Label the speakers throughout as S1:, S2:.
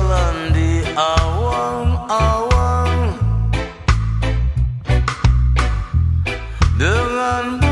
S1: berjalan di awang-awang. Dengan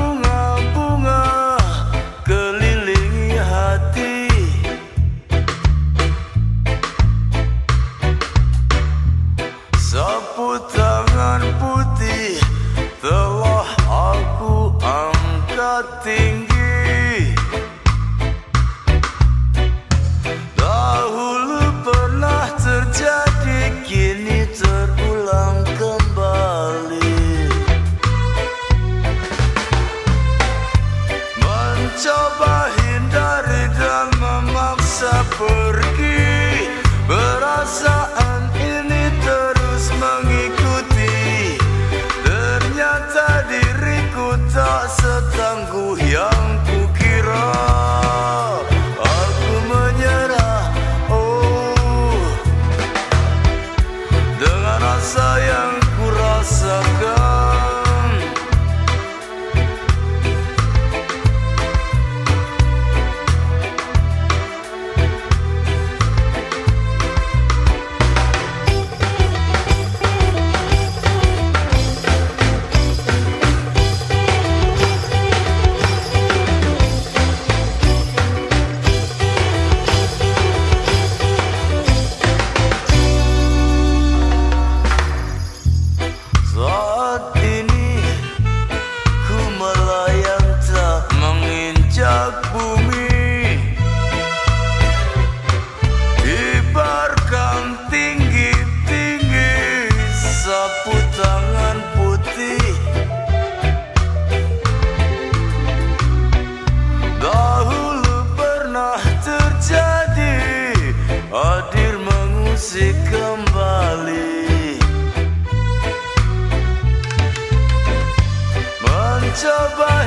S1: So about